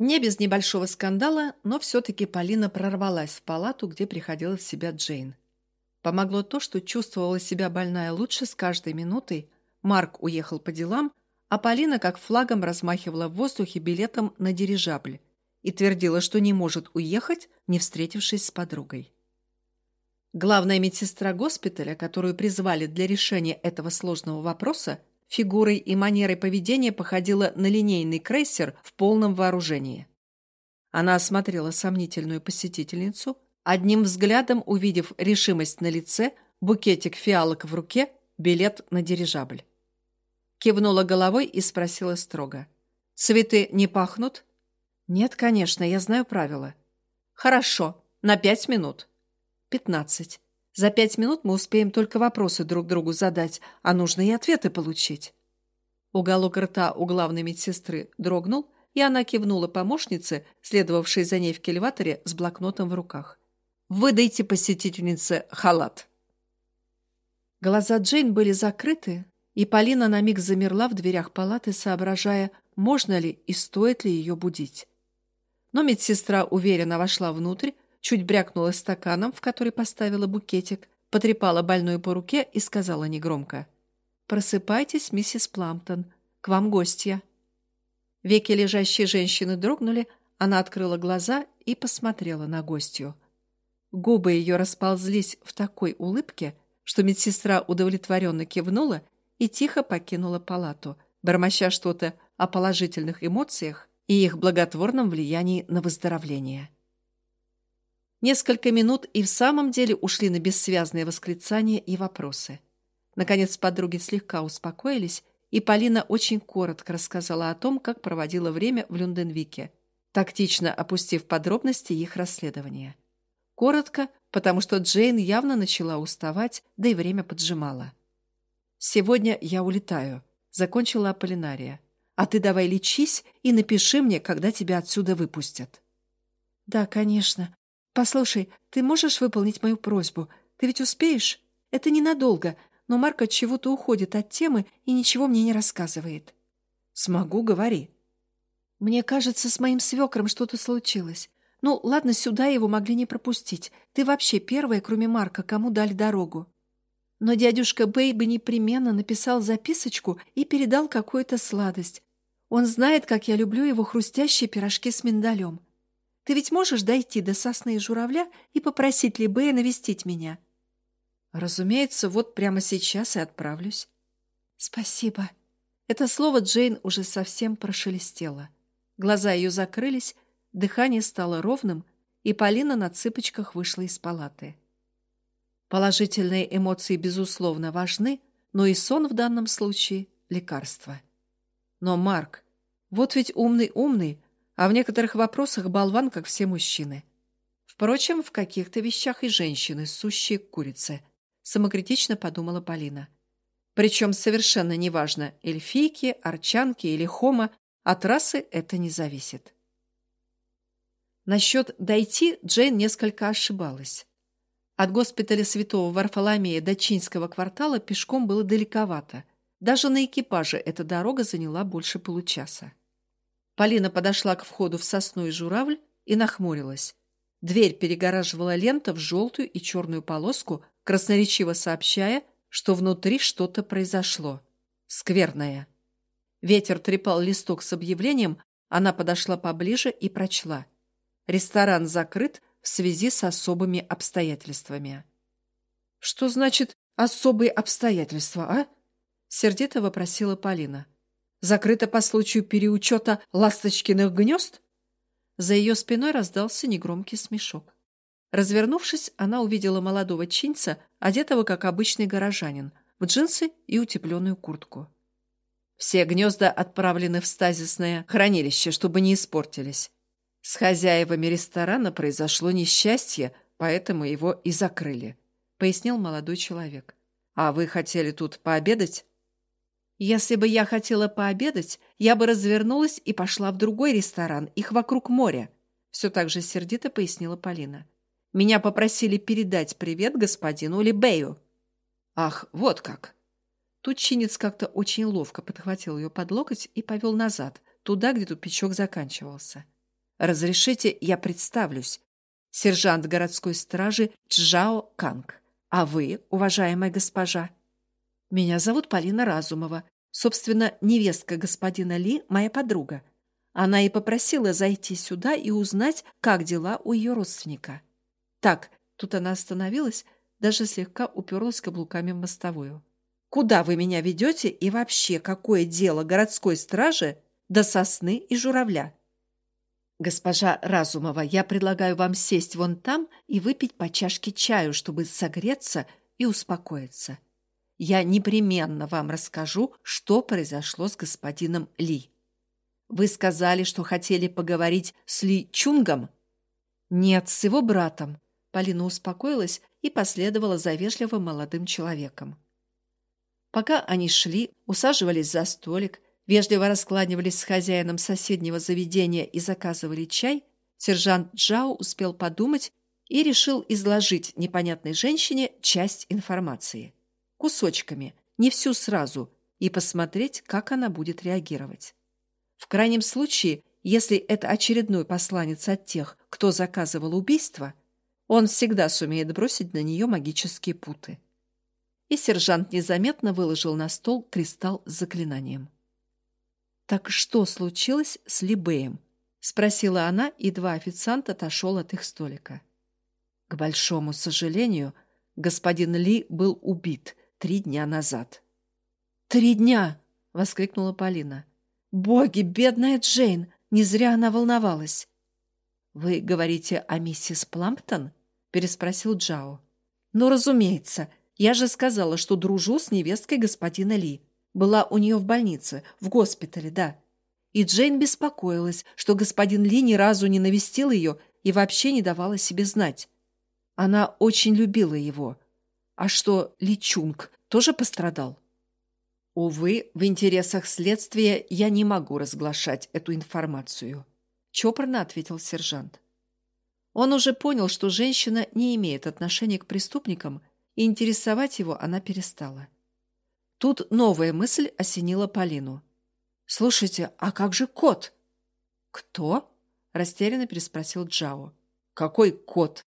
Не без небольшого скандала, но все-таки Полина прорвалась в палату, где приходила в себя Джейн. Помогло то, что чувствовала себя больная лучше с каждой минутой. Марк уехал по делам, а Полина как флагом размахивала в воздухе билетом на дирижабль и твердила, что не может уехать, не встретившись с подругой. Главная медсестра госпиталя, которую призвали для решения этого сложного вопроса, фигурой и манерой поведения походила на линейный крейсер в полном вооружении. Она осмотрела сомнительную посетительницу, одним взглядом увидев решимость на лице, букетик фиалок в руке, билет на дирижабль. Кивнула головой и спросила строго. «Цветы не пахнут?» «Нет, конечно, я знаю правила». «Хорошо, на пять минут». «Пятнадцать». За пять минут мы успеем только вопросы друг другу задать, а нужно и ответы получить». Уголок рта у главной медсестры дрогнул, и она кивнула помощнице, следовавшей за ней в кельваторе с блокнотом в руках. «Выдайте посетительнице халат». Глаза Джейн были закрыты, и Полина на миг замерла в дверях палаты, соображая, можно ли и стоит ли ее будить. Но медсестра уверенно вошла внутрь, чуть брякнула стаканом, в который поставила букетик, потрепала больную по руке и сказала негромко. «Просыпайтесь, миссис Пламптон. К вам гостья». Веки лежащей женщины дрогнули, она открыла глаза и посмотрела на гостью. Губы ее расползлись в такой улыбке, что медсестра удовлетворенно кивнула и тихо покинула палату, бормоча что-то о положительных эмоциях и их благотворном влиянии на выздоровление. Несколько минут и в самом деле ушли на бессвязные восклицания и вопросы. Наконец подруги слегка успокоились, и Полина очень коротко рассказала о том, как проводила время в Люнденвике, тактично опустив подробности их расследования. Коротко, потому что Джейн явно начала уставать, да и время поджимало. «Сегодня я улетаю», — закончила Аполлинария. «А ты давай лечись и напиши мне, когда тебя отсюда выпустят». «Да, конечно», «Послушай, ты можешь выполнить мою просьбу? Ты ведь успеешь? Это ненадолго, но Марк от чего-то уходит от темы и ничего мне не рассказывает». «Смогу, говори». «Мне кажется, с моим свекром что-то случилось. Ну, ладно, сюда его могли не пропустить. Ты вообще первая, кроме Марка, кому дали дорогу. Но дядюшка Бэйби непременно написал записочку и передал какую-то сладость. Он знает, как я люблю его хрустящие пирожки с миндалем. Ты ведь можешь дойти до сосны и журавля и попросить Либея навестить меня?» «Разумеется, вот прямо сейчас и отправлюсь». «Спасибо». Это слово Джейн уже совсем прошелестело. Глаза ее закрылись, дыхание стало ровным, и Полина на цыпочках вышла из палаты. Положительные эмоции, безусловно, важны, но и сон в данном случае — лекарство. Но Марк, вот ведь умный-умный, а в некоторых вопросах болван, как все мужчины. Впрочем, в каких-то вещах и женщины, сущие курицы, самокритично подумала Полина. Причем совершенно неважно, эльфийки, арчанки или хома, от расы это не зависит. Насчет «дойти» Джейн несколько ошибалась. От госпиталя святого Варфоломея до Чинского квартала пешком было далековато. Даже на экипаже эта дорога заняла больше получаса. Полина подошла к входу в сосну и журавль и нахмурилась. Дверь перегораживала лента в желтую и черную полоску, красноречиво сообщая, что внутри что-то произошло. Скверное. Ветер трепал листок с объявлением, она подошла поближе и прочла. Ресторан закрыт в связи с особыми обстоятельствами. «Что значит «особые обстоятельства», а?» — сердито вопросила Полина. Закрыто по случаю переучета ласточкиных гнезд? За ее спиной раздался негромкий смешок. Развернувшись, она увидела молодого чинца, одетого как обычный горожанин, в джинсы и утепленную куртку. Все гнезда отправлены в стазисное хранилище, чтобы не испортились. С хозяевами ресторана произошло несчастье, поэтому его и закрыли, пояснил молодой человек. А вы хотели тут пообедать? Если бы я хотела пообедать, я бы развернулась и пошла в другой ресторан, их вокруг моря. Все так же сердито пояснила Полина. Меня попросили передать привет господину Либею. Ах, вот как. Тут чинец как-то очень ловко подхватил ее под локоть и повел назад, туда, где тупичок заканчивался. Разрешите, я представлюсь. Сержант городской стражи Чжао Канг. А вы, уважаемая госпожа? Меня зовут Полина Разумова. Собственно, невестка господина Ли, моя подруга. Она и попросила зайти сюда и узнать, как дела у ее родственника. Так, тут она остановилась, даже слегка уперлась каблуками в мостовую. «Куда вы меня ведете и вообще какое дело городской стражи до сосны и журавля?» «Госпожа Разумова, я предлагаю вам сесть вон там и выпить по чашке чаю, чтобы согреться и успокоиться. Я непременно вам расскажу, что произошло с господином Ли. Вы сказали, что хотели поговорить с Ли Чунгом?» «Нет, с его братом». Полина успокоилась и последовала за вежливым молодым человеком. Пока они шли, усаживались за столик, вежливо раскланивались с хозяином соседнего заведения и заказывали чай, сержант Джао успел подумать и решил изложить непонятной женщине часть информации. Кусочками, не всю сразу, и посмотреть, как она будет реагировать. В крайнем случае, если это очередной посланец от тех, кто заказывал убийство, он всегда сумеет бросить на нее магические путы. И сержант незаметно выложил на стол кристалл с заклинанием. «Так что случилось с Либеем?» — спросила она, и два официанта отошел от их столика. К большому сожалению, господин Ли был убит три дня назад. «Три дня!» — воскликнула Полина. «Боги, бедная Джейн! Не зря она волновалась!» «Вы говорите о миссис Пламптон?» — переспросил Джао. «Ну, разумеется. Я же сказала, что дружу с невесткой господина Ли. Была у нее в больнице, в госпитале, да. И Джейн беспокоилась, что господин Ли ни разу не навестил ее и вообще не давала себе знать. Она очень любила его. А что, Ли Чунг тоже пострадал? Увы, в интересах следствия я не могу разглашать эту информацию. Чопорно ответил сержант. Он уже понял, что женщина не имеет отношения к преступникам, и интересовать его она перестала. Тут новая мысль осенила Полину. «Слушайте, а как же кот?» «Кто?» – растерянно переспросил Джао. «Какой кот?»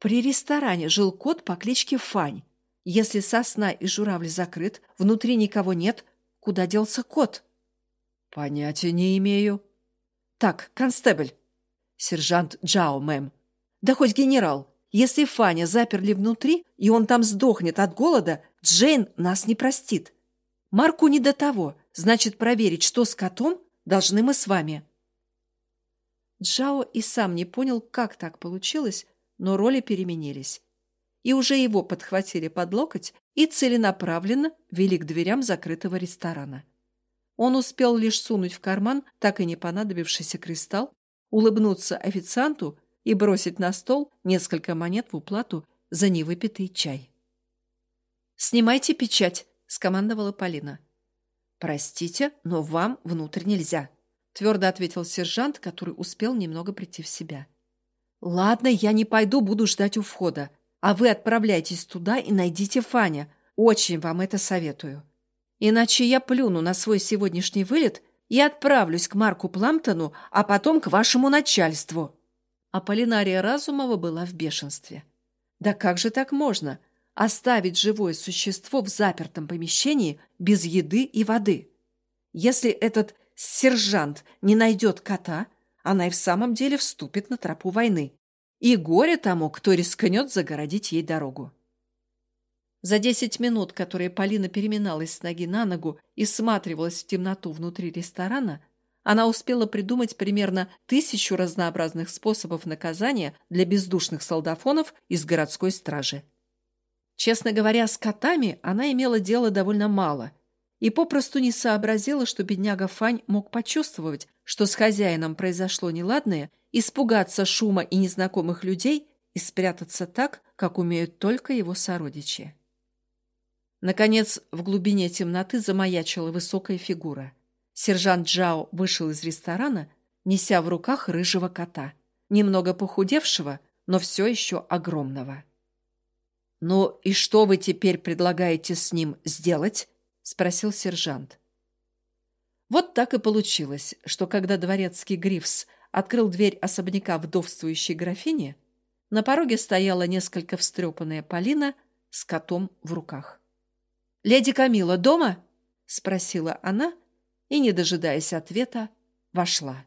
При ресторане жил кот по кличке Фань. Если сосна и журавль закрыт, внутри никого нет, куда делся кот? Понятия не имею. Так, констебль, Сержант Джао, мэм. Да хоть генерал. Если Фаня заперли внутри, и он там сдохнет от голода, Джейн нас не простит. Марку не до того. Значит, проверить, что с котом, должны мы с вами. Джао и сам не понял, как так получилось, но роли переменились. И уже его подхватили под локоть и целенаправленно вели к дверям закрытого ресторана. Он успел лишь сунуть в карман так и не понадобившийся кристалл улыбнуться официанту и бросить на стол несколько монет в уплату за невыпитый чай. «Снимайте печать», — скомандовала Полина. «Простите, но вам внутрь нельзя», — твердо ответил сержант, который успел немного прийти в себя. «Ладно, я не пойду, буду ждать у входа. А вы отправляйтесь туда и найдите Фаня. Очень вам это советую. Иначе я плюну на свой сегодняшний вылет и отправлюсь к Марку Пламптону, а потом к вашему начальству». Аполлинария Разумова была в бешенстве. «Да как же так можно? Оставить живое существо в запертом помещении без еды и воды? Если этот сержант не найдет кота, она и в самом деле вступит на тропу войны. И горе тому, кто рискнет загородить ей дорогу. За десять минут, которые Полина переминалась с ноги на ногу и сматривалась в темноту внутри ресторана, она успела придумать примерно тысячу разнообразных способов наказания для бездушных солдафонов из городской стражи. Честно говоря, с котами она имела дело довольно мало и попросту не сообразила, что бедняга Фань мог почувствовать, что с хозяином произошло неладное, испугаться шума и незнакомых людей и спрятаться так, как умеют только его сородичи. Наконец, в глубине темноты замаячила высокая фигура. Сержант Джао вышел из ресторана, неся в руках рыжего кота, немного похудевшего, но все еще огромного. «Ну и что вы теперь предлагаете с ним сделать?» — спросил сержант. Вот так и получилось, что когда дворецкий Грифс открыл дверь особняка вдовствующей графини, на пороге стояла несколько встрепанная Полина с котом в руках. «Леди Камила дома?» — спросила она и, не дожидаясь ответа, вошла.